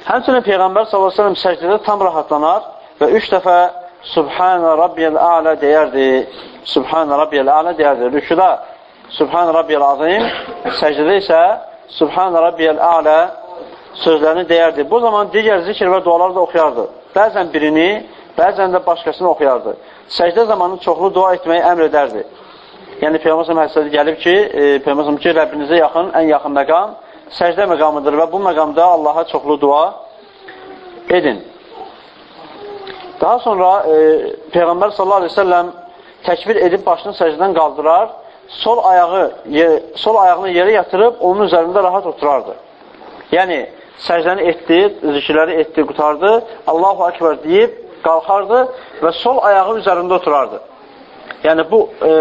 Həmçinin Peyğəmbər s.ə.v səcdədə tam rahatlanar və üç dəfə Subhanə Rabbiyəl Ələ deyərdi. Subhanə Rabbiyəl Ələ deyərdi. Rüküdə Subhanə Rabbiyəl Azim, səcdədə isə Subhanə Rabbiyəl Ələ sözlərini deyərdi. Bu zaman digər zikr və dualar da oxuyardı. Bəzən birini, bəzən də başqasını oxuyardı. Səcdə zamanı çoxlu dua etməyi əmr edərdi. Yəni Peyğəmbər hədisədə gəlib ki, e, Peyğəmbər ki, Rəbbinizə yaxın, ən yaxın məqam səcdə məqamıdır və bu məqamda Allaha çoxlu dua edin. Daha sonra e, Peyğəmbər sallallahu aleyhi ve sellem təkbir edib başını səcdən qaldırar, sol ayağı sol ayağını yerə yatırıb onun üzərində rahat oturardı. Yəni səcdəni etdi, zikirləri etdi, qutardı, Allahu Ekber deyib qalxardı və sol ayağı üzərində oturardı. Yəni bu e,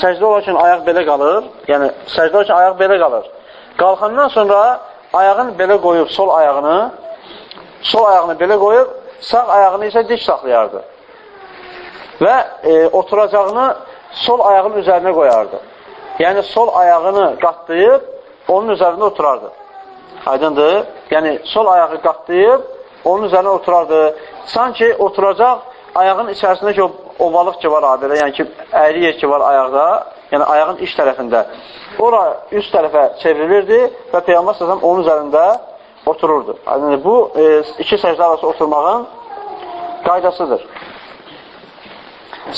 səcdə olarkən ayaq belə qalır, yəni səcdə olarkən ayaq belə qalır. Qalxandan sonra ayağını belə qoyub, sol ayağını, sol ayağını belə qoyub, sağ ayağını isə dik saxlayardı. Və e, oturacağını sol ayağının üzərinə qoyardı. Yəni, sol ayağını qatlayıb, onun üzərində oturardı. Aydındır? Yəni, sol ayağı qatlayıb, onun üzərinə oturardı. Sanki oturacaq ayağın içərisindəki o, o balıq ki var abilə, yəni ki, əyri yer ki var ayaqda, yəni ayağın iç tərəfində. Ora üst tərəfə çevrilirdi və Peyğəmbər səsəm onun üzərində otururdu. Yəni, bu e, iki səcdə arası oturmağın qaydasıdır.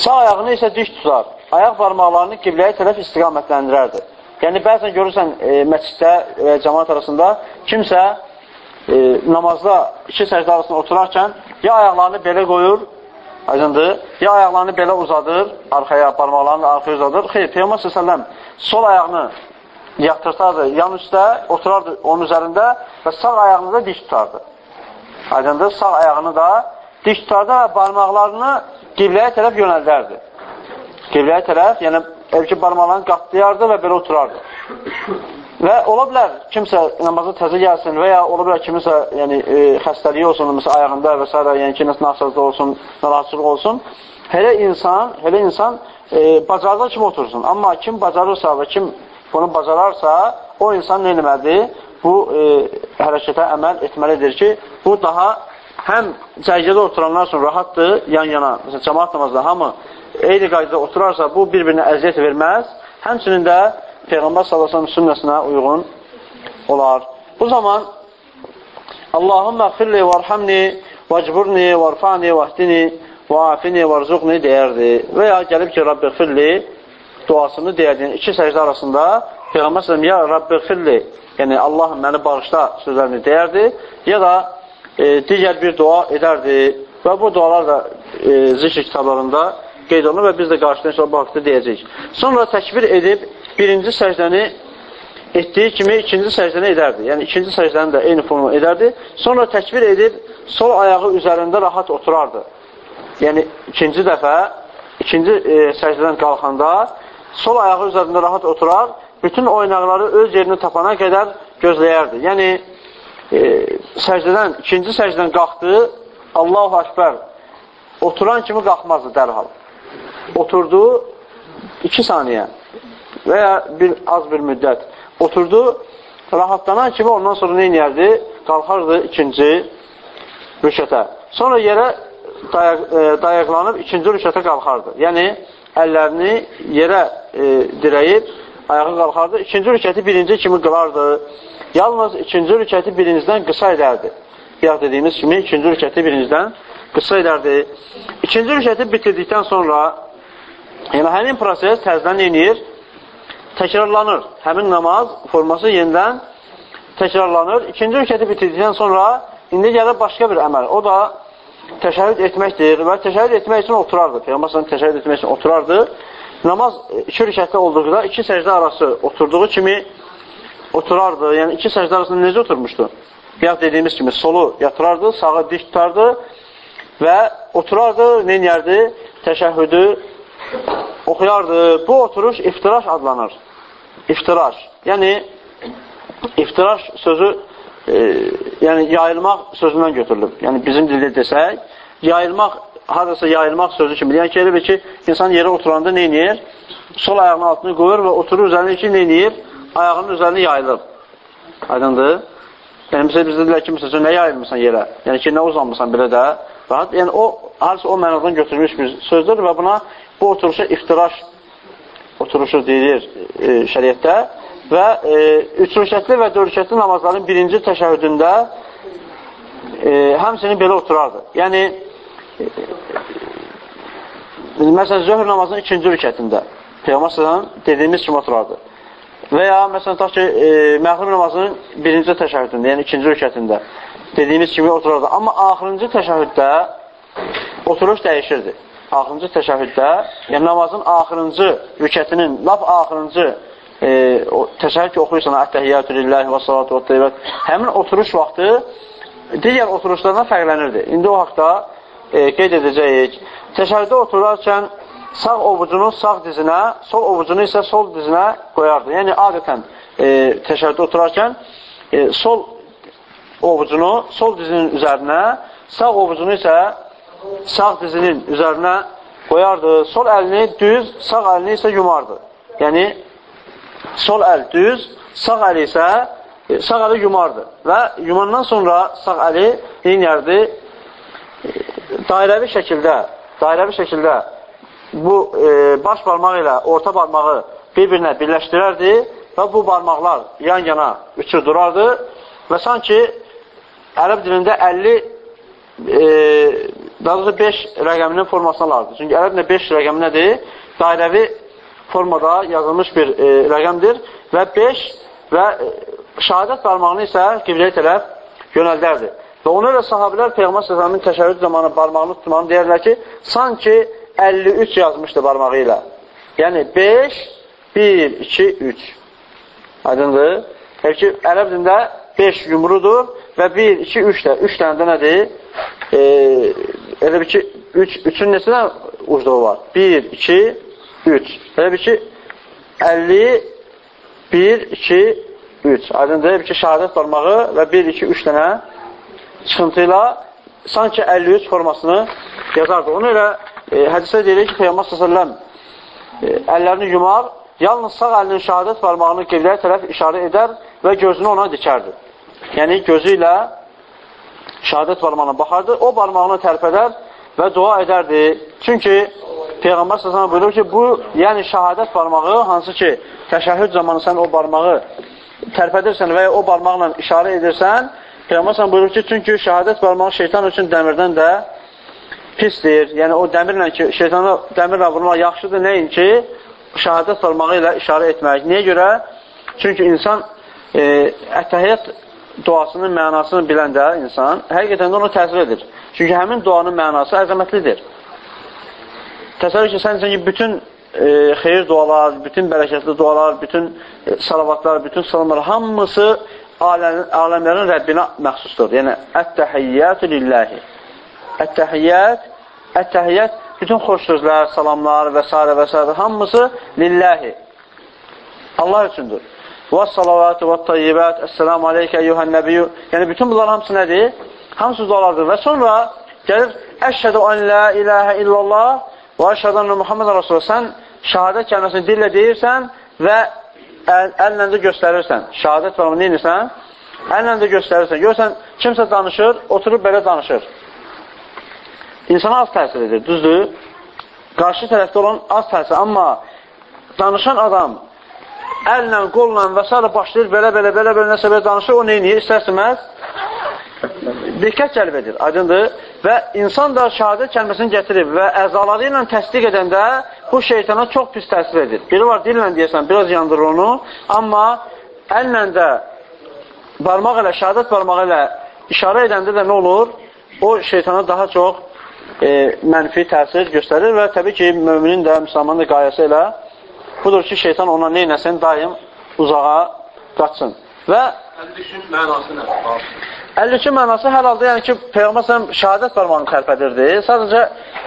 Sağ ayağını isə dik tutar. Ayaq barmaqlarını qibləyə tərəf istiqamətləndirərdi. Yəni, bəzən görürsən e, məsciddə və cəmat arasında kimsə e, namazda iki səcdə arasında oturarkən ya ayaqlarını belə qoyur, aydındır, ya ayaqlarını belə uzadır, arxaya, barmaqlarını arxaya uzadır. Xeyr, Peyğəmbər s.ə.v sol ayağını yatırtardı yan üstə, oturardı onun üzərində və sağ ayağını da dik tutardı. Aydındır, sağ ayağını da dik tutardı və barmaqlarını qibləyə tərəf yönəldərdi. Qibləyə tərəf, yəni evki barmaqlarını qatlayardı və belə oturardı. Və ola bilər, kimsə namaza təzə gəlsin və ya ola bilər kimisə yəni, e, xəstəliyi olsun, məsələn, ayağında və s. yəni ki, nasazda olsun, narahatçılıq olsun. Hələ insan, hələ insan e, bacardığı kimi otursun. Amma kim bacarırsa və kim bunu bacararsa, o insan nə eləməlidir? Bu e, hərəkətə əməl etməlidir ki, bu daha həm cərgədə oturanlar üçün rahatdır, yan-yana, məsələn, cəmaat namazda hamı eyni qaydada oturarsa, bu bir-birinə əziyyət verməz. Həmçinin də Peyğəmbər sallallahu sünnəsinə uyğun olar. Bu zaman Allahümmə xilli vərhamni vəcburni vərfani vəhdini və afini vərzuqni deyərdi. Və ya gəlib ki, Rabbi xilli duasını deyərdi. Yəni, iki səcdə arasında Peyğəmbər sallallahu ya Rabbi xilli yəni Allahım məni bağışla sözlərini deyərdi. Ya da e, digər bir dua edərdi. Və bu dualar da e, zikr kitablarında qeyd olunur və biz də qarşıdan inşallah bu haqda deyəcəyik. Sonra təkbir edib birinci səcdəni etdiyi kimi ikinci səcdəni edərdi. Yəni, ikinci səcdəni də eyni formu edərdi. Sonra təkbir edib, sol ayağı üzərində rahat oturardı. Yəni, ikinci dəfə, ikinci e, səcdədən qalxanda, sol ayağı üzərində rahat oturar, bütün oynaqları öz yerini tapana qədər gözləyərdi. Yəni, e, səcdədən, ikinci səcdədən qalxdı, Allahu Akbar, oturan kimi qalxmazdı dərhal. Oturdu, iki saniyə və ya bir, az bir müddət oturdu, rahatlanan kimi ondan sonra nə inəyərdi? Qalxardı ikinci rüşətə. Sonra yerə dayaq, e, dayaqlanıb ikinci rüşətə qalxardı. Yəni, əllərini yerə e, dirəyib, ayağa qalxardı. İkinci rükəti birinci kimi qılardı. Yalnız ikinci rükəti birincidən qısa edərdi. Qiyaq dediyimiz kimi ikinci rükəti birincidən qısa edərdi. İkinci rükəti bitirdikdən sonra yəni həmin proses təzdən eləyir təkrarlanır. Həmin namaz forması yenidən təkrarlanır. İkinci rükəti bitirdikdən sonra indi gəlir başqa bir əməl. O da təşəhhüd etməkdir və təşəhhüd etmək üçün oturardı. Peyğəmbər təşəhhüd etmək üçün oturardı. Namaz iki rükətdə olduğunda iki səcdə arası oturduğu kimi oturardı. Yəni iki səcdə arasında necə oturmuşdu? Qiyaq dediyimiz kimi solu yatırardı, sağı dik tutardı və oturardı, neynərdi? Təşəhhüdü oxuyardı. Bu oturuş iftiraş adlanır. İftiraş. Yəni, iftiraş sözü e, yəni yayılmaq sözündən götürülüb. Yəni bizim dildə desək, yayılmaq, haradasa yayılmaq sözü kimi. Yəni ki, elə ki, insan yerə oturanda nə edir? Sol ayağının altını qoyur və oturur üzərində ki, nə edir? Ayağının üzərində yayılır. Aydındır? Yəni, bizə bizdə deyilər ki, məsələn, nə yayılmırsan yerə? Yəni ki, nə uzanmırsan belə də? Rahat. Yəni, o, harisi o mənadan götürülmüş bir sözdür və buna Bu oturuşa iftiraş oturuşu deyilir e, şəriətdə və e, üç rükətli və dörd rükətli namazların birinci təşəhüdündə e, həmsinin belə oturardı. Yəni, e, məsələn, zöhr namazının ikinci rükətində Peyğəmbər dediyimiz kimi oturardı. Və ya, məsələn, ta ki, e, məğrib namazının birinci təşəhüdündə, yəni ikinci rükətində dediyimiz kimi oturardı. Amma axırıncı təşəhüddə oturuş dəyişirdi axırıncı təşəhhüddə, yəni namazın axırıncı rükətinin, lap axırıncı e, təşəhhüd ki, oxuyursan, Ət-təhiyyatü lillahi və salatu və teybət, həmin oturuş vaxtı digər oturuşlardan fərqlənirdi. İndi o haqda e, qeyd edəcəyik. Təşəhhüdə oturarkən sağ ovucunu sağ dizinə, sol ovucunu isə sol dizinə qoyardı. Yəni, adətən e, təşəhhüdə oturarkən e, sol ovucunu sol dizinin üzərinə, sağ ovucunu isə sağ dizinin üzərinə qoyardı. Sol əlini düz, sağ əlini isə yumardı. Yəni, sol əl düz, sağ əli isə e, sağ əli yumardı. Və yumandan sonra sağ əli neyərdi? E, dairəvi şəkildə, dairəvi şəkildə bu e, baş barmağı ilə orta barmağı bir-birinə birləşdirərdi və bu barmaqlar yan-yana üçü durardı və sanki ərəb dilində 50 e, daha doğrusu 5 rəqəminin formasına alırdı. Çünki ərəblə 5 rəqəmi nədir? Dairəvi formada yazılmış bir e, rəqəmdir və 5 və e, şəhadət barmağını isə qibləyə tərəf yönəldərdi. Və ona görə sahabilər Peyğəmbər s.ə.v-in təşəhüd zamanı barmağını tutmanı deyərlər ki, sanki 53 yazmışdı barmağı ilə. Yəni 5, 1, 2, 3. Aydındır? Hər ki, ərəb dində 5 yumrudur və 1, 2, 3 də. 3 dənə də nədir? E, elə bir ki, 3, 3-ün neçə dənə ucluğu var? 1, 2, 3. Elə bir ki, 50, 1, 2, 3. Aydındır? Elə bir ki, şəhadət barmağı və 1, 2, 3 dənə çıxıntı ilə sanki 53 formasını yazardı. Ona elə e, hədisdə deyilir ki, Peyyəmbər s.ə.v e, əllərini yumar, yalnız sağ əlinin şəhadət barmağını qibləyə tərəf işarə edər və gözünü ona dikərdi. Yəni, gözü ilə şəhadət barmağına baxardı, o barmağını tərpədər və dua edərdi. Çünki Peyğəmbər s.ə.v buyurur ki, bu, yəni şəhadət barmağı, hansı ki, təşəhhüd zamanı sən o barmağı tərpədirsən və ya o barmaqla işarə edirsən, Peyğəmbər s.ə.v buyurur ki, çünki şəhadət barmağı şeytan üçün dəmirdən də pisdir. Yəni, o dəmirlə ki, şeytana dəmirlə vurmaq yaxşıdır. Nəyin ki, şəhadət barmağı ilə işarə etmək. Niyə görə? Çünki insan e, ətəhiyyət duasının mənasını biləndə insan, həqiqətən də ona təsir edir. Çünki həmin duanın mənası əzəmətlidir. Təsəvvür ki, sən ki, bütün e, xeyir dualar, bütün bərəkətli dualar, bütün e, salavatlar, bütün salamlar, hamısı aləm, aləmlərin Rəbbinə məxsusdur. Yəni, ət-təhiyyətü lilləhi. Ət-təhiyyət, ət-təhiyyət, bütün xoş sözlər, salamlar və s. və s. hamısı lilləhi. Allah üçündür. Və salavatü və tayyibət, əssəlamu aleykə eyyuhən nəbiyyü. Yəni, bütün bunlar hamısı nədir? Hamısı dualardır. Və sonra gəlir, əşhədu ən la iləhə illallah və əşhədu ənə Muhammed Rasulullah. Sən şəhadət kəlməsini dillə deyirsən və əl, əllə də göstərirsən. Şəhadət var mı, neyirsən? Əllə də göstərirsən. Görsən, kimsə danışır, oturub belə danışır. İnsana az təsir edir, düzdür? Qarşı tərəfdə olan az təsir. Amma danışan adam əllə, qolla və s. başlayır, belə, belə, belə, belə nəsə belə danışır, o neyini istərsəməz diqqət cəlb edir, aydındır. Və insan da şəhadət kəlməsini gətirib və əzaları ilə təsdiq edəndə bu şeytana çox pis təsir edir. Biri var, dillə deyəsən, biraz yandırır onu, amma əllə də barmaq ilə, şəhadət barmağı ilə işarə edəndə də nə olur? O şeytana daha çox e, mənfi təsir göstərir və təbii ki, müminin də, müsəlmanın da qayəsi elə Budur ki, şeytan ona neynəsin? Daim uzağa qaçsın. Və 53-ün mənası nədir? 53 mənası hər halda, yəni ki, Peyğəmbər səhəm şəhadət barmağını tərpədirdi. Sadəcə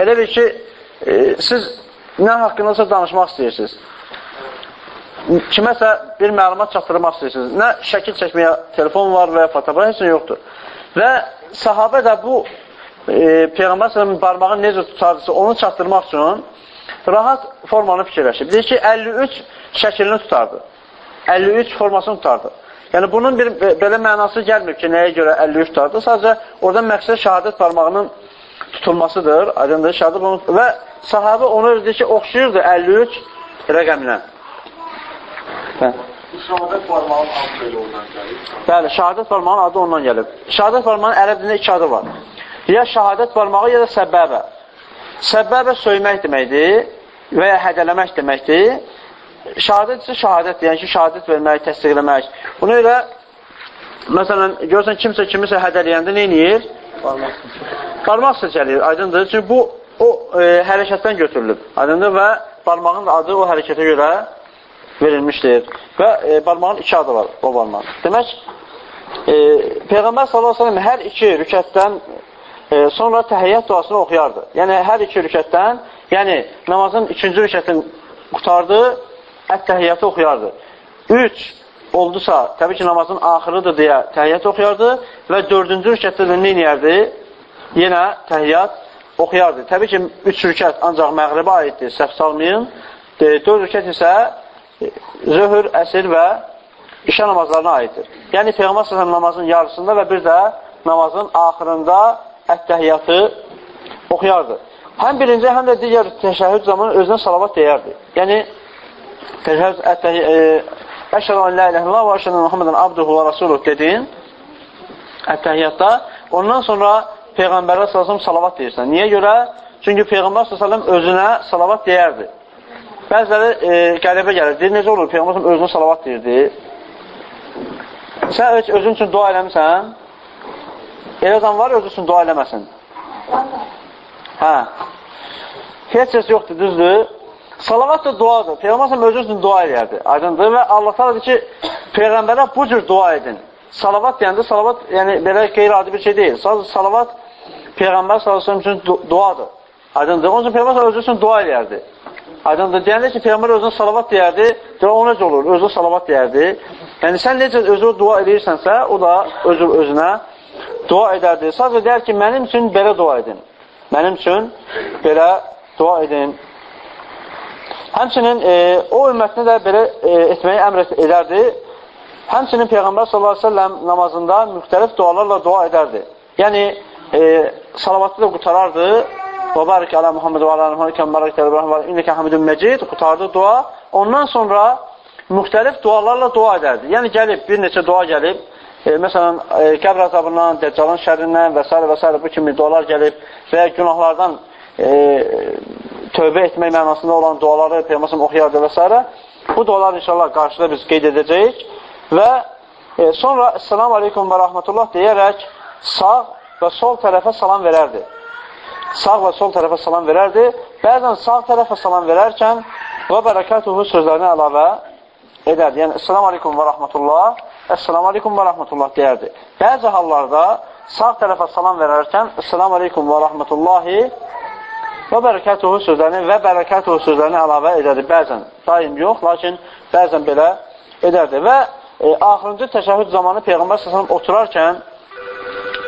elə bir ki, e, siz nə haqqındasa danışmaq istəyirsiniz. Kiməsə bir məlumat çatdırmaq istəyirsiniz. Nə şəkil çəkməyə telefon var və ya fotoğraf, heç nə yoxdur. Və sahabə də bu e, Peyğəmbər səhəmin barmağını necə tutardısa, onu çatdırmaq üçün rahat formanı fikirləşib. Deyir ki, 53 şəklini tutardı. 53 formasını tutardı. Yəni, bunun bir belə mənası gəlmir ki, nəyə görə 53 tutardı. Sadəcə, orada məqsəd şəhadət parmağının tutulmasıdır. Aydındır, şəhadət onu və sahabə onu özü ki, oxşayırdı 53 rəqəmlə. Hə. Şəhadət parmağının adı belə ondan gəlir. Bəli, şəhadət parmağının adı ondan gəlib. Şəhadət parmağının ərəb dilində iki adı var. Ya şəhadət parmağı, ya da səbəbə. Səbəbə söymək deməkdir və ya hədələmək deməkdir. Şəhadət isə şəhadətdir, yəni ki, şəhadət vermək, təsdiqləmək. Buna görə, məsələn, görsən kimsə kimisə hədələyəndə nə eləyir? Barmaq seçəlir, aydındır. Çünki bu, o e, hərəkətdən götürülüb, aydındır və barmağın adı o hərəkətə görə verilmişdir. Və e, barmağın iki adı var, o barmaq. Demək, e, Peyğəmbər s.ə.v hər iki rükətdən e, sonra təhiyyət duasını oxuyardı. Yəni, hər iki rükətdən, yəni namazın ikinci rükətini qutardı, ət-təhiyyatı oxuyardı. Üç, oldusa, təbii ki, namazın axırıdır deyə təhiyyat oxuyardı və dördüncü rükətdə də nə inəyərdi? Yenə təhiyyat oxuyardı. Təbii ki, üç rükət ancaq məğribə aiddir, səhv salmayın. Dörd rükət isə zöhür, əsir və işə namazlarına aiddir. Yəni, Peyğəmbər səsəm namazın yarısında və bir də namazın axırında ət-təhiyyatı oxuyardı. Həm birinci, həm də digər təşəhüd zamanı özünə salavat deyərdi. Yəni, təşəhüd ət-təhiyyatı Əşhədu an la illallah və əşhədu Muhammedən abduhu və rasuluh dedin ət-təhiyyatda. Ondan sonra Peyğəmbərə sallallahu salavat deyirsən. Niyə görə? Çünki Peyğəmbər sallallahu özünə salavat deyərdi. Bəziləri e, qəribə gəlir. Deyir, necə olur? Peyğəmbər özünə salavat deyirdi. Sən öz, özün üçün dua eləmirsən? Elə adam var, özü üçün dua eləməsin. Hə. Heç kəs yoxdur, düzdür? Salavat da duadır. Peyğəmbər özü üçün dua edərdi. Aydındır və Allah təala ki, peyğəmbərə bu cür dua edin. Salavat deyəndə salavat yəni belə qeyri-adi bir şey deyil. Sadəcə salavat Peyğəmbər sallallahu üçün duadır. Aydındır. Onun üçün Peyğəmbər özü üçün dua edərdi. Aydındır. Deyəndə ki, Peyğəmbər özünə salavat deyərdi, deyər, o necə olur? Özü salavat deyərdi. Yəni, sən necə özü dua edirsənsə, o da özü özünə dua edərdi. Sadəcə deyər ki, mənim üçün belə dua edin. Mənim üçün belə dua edin. Həmçinin e, o ümmətinə də belə e, etməyi əmr edərdi. Həmçinin Peyğəmbər s.ə.v namazında müxtəlif dualarla dua edərdi. Yəni, e, salavatı da qutarardı. Və barik alə Muhammed və alə Muhammed kəm barik İbrahim və innəkə hamidun məcid qutardı dua. Ondan sonra müxtəlif dualarla dua edərdi. Yəni, gəlib, bir neçə dua gəlib. E, məsələn, e, qəbr azabından, dəccalın şərrindən və s. və s. bu kimi dualar gəlib və ya günahlardan e, tövbə etmək mənasında olan duaları Peyğəmbər oxuyardı və s. Bu dualar inşallah qarşıda biz qeyd edəcəyik və e, sonra Esselamu Aleykum və Rahmetullah deyərək sağ və sol tərəfə salam verərdi. Sağ və sol tərəfə salam verərdi. Bəzən sağ tərəfə salam verərkən və bərəkətuhu sözlərini əlavə edərdi. Yəni, Esselamu Aleykum və Rahmetullah, Esselamu Aleykum və Rahmetullah deyərdi. Bəzi hallarda sağ tərəfə salam verərkən Esselamu Aleykum və Rahmetullahi və bərəkətuhu sözlərini və bərəkətuhu sözlərini əlavə edərdi. Bəzən, daim yox, lakin bəzən belə edərdi. Və e, axırıncı təşəhüd zamanı Peyğəmbər s.ə.v oturarkən,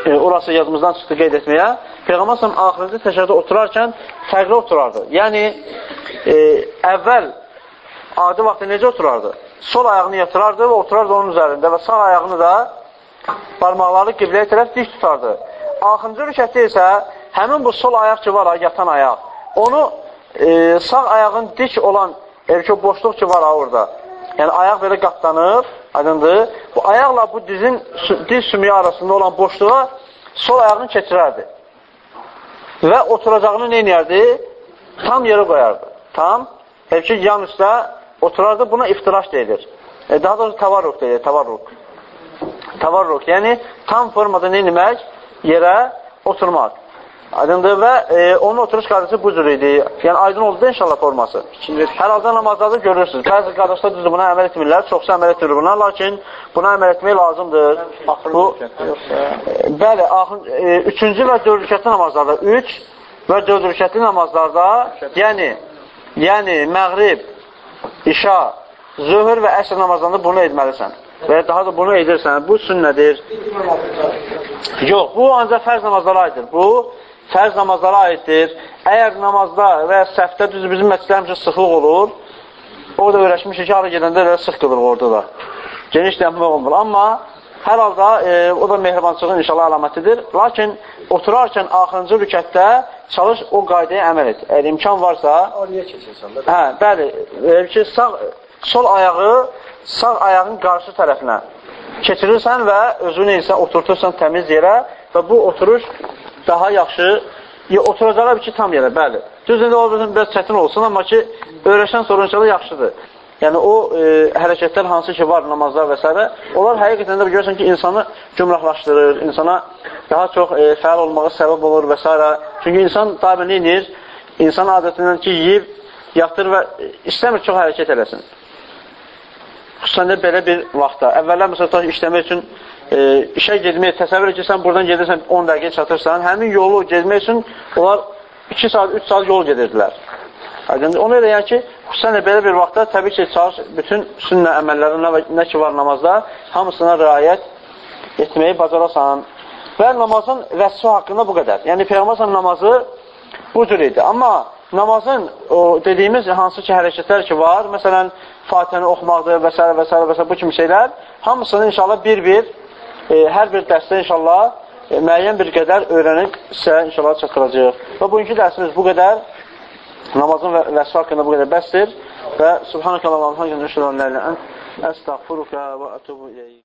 e, orası yadımızdan çıxdı qeyd etməyə, Peyğəmbər s.ə.v axırıncı təşəhüdə oturarkən fərqli oturardı. Yəni, e, əvvəl adi vaxtda necə oturardı? Sol ayağını yatırardı və oturardı onun üzərində və sağ ayağını da barmaqları qibləyə tərəf dik tutardı. Axırıncı rükətdə isə həmin bu sol ayaq ki var yatan ayaq, onu e, sağ ayağın dik olan erkə boşluq ki var orada. Yəni ayaq belə qatlanır, aydındır. Bu ayaqla bu dizin diz sümüyü arasında olan boşluğa sol ayağını keçirərdi. Və oturacağını nə edərdi? Tam yerə qoyardı. Tam. Hep ki, yan üstə oturardı. Buna iftiraş deyilir. E, daha doğrusu tavarruq deyilir. Tavarruq. Tavarruq. Yəni, tam formada nə demək? Yerə oturmaq. Aydındır və e, onun oturuş qaydası bu cür idi. Yəni aydın oldu da inşallah forması. Hər halda namazlarda görürsünüz. Bəzi qardaşlar düzdür buna əməl etmirlər, çoxsa əməl etmir buna, lakin buna əməl etmək lazımdır. Bu, e, bəli, axın, e, üçüncü və dörd rükətli namazlarda, üç və dörd rükətli namazlarda, yəni, yəni məğrib, işa, zöhür və əsr namazlarında bunu etməlisən. Və daha da bunu edirsən. Bu sünnədir. Yox, bu ancaq fərz namazlara aiddir. Bu, fərz namazlara aiddir. Əgər namazda və ya səhvdə düz bizim həmişə sıxlıq olur, o da öyrəşmişik ki, ara gedəndə elə sıx qılır orada da. Geniş dənmək olmur. Amma hər halda e, o da mehribançılığın inşallah əlamətidir. Lakin oturarkən axırıncı rükətdə çalış o qaydaya əməl et. Əgər imkan varsa... Oraya keçirsən. Hə, bəli. E, ki, sağ, sol ayağı sağ ayağın qarşı tərəfinə keçirirsən və özünü isə oturtursan təmiz yerə və bu oturuş daha yaxşı oturacaqlar ki, tam yerə, bəli. Düzdür, o biraz çətin olsun, amma ki, öyrəşən sonra inşallah yaxşıdır. Yəni, o e, hərəkətlər hansı ki var, namazlar və s. Onlar həqiqətən də görürsən ki, insanı cümrahlaşdırır, insana daha çox e, fəal olmağa səbəb olur və s. Çünki insan daimi neyinir? İnsan adətindən ki, yiyib, yatır və istəmir çox hərəkət eləsin. Xüsusən də belə bir vaxtda. Əvvəllər, məsələn, işləmək üçün e, işə gedmək, təsəvvür et ki, sən buradan gedirsən 10 dəqiqə çatırsan, həmin yolu gezmək üçün onlar 2 saat, 3 saat yol gedirdilər. Aydındır. Ona görə yəni ki, xüsusən də belə bir vaxtda təbii ki, çalış bütün sünnə əməlləri nə, nə ki var namazda, hamısına riayət etməyi bacarasan. Və namazın vəsfi haqqında bu qədər. Yəni Peyğəmbər namazı bu cür idi. Amma namazın o dediyimiz hansı ki hərəkətlər ki var, məsələn Fatihəni oxumaqdır və s. və s. və s. bu kimi şeylər, hamısını inşallah bir-bir e, hər bir dərsdə inşallah e, müəyyən bir qədər öyrənib sizə inşallah çatdıracaq. Və bugünkü dərsimiz bu qədər. Namazın və vəsfi haqqında bu qədər bəsdir. Və subhanəkə Allah'ın həmdən əşhədən lə ilə ən əstəğfiruka və ətubu iləyik.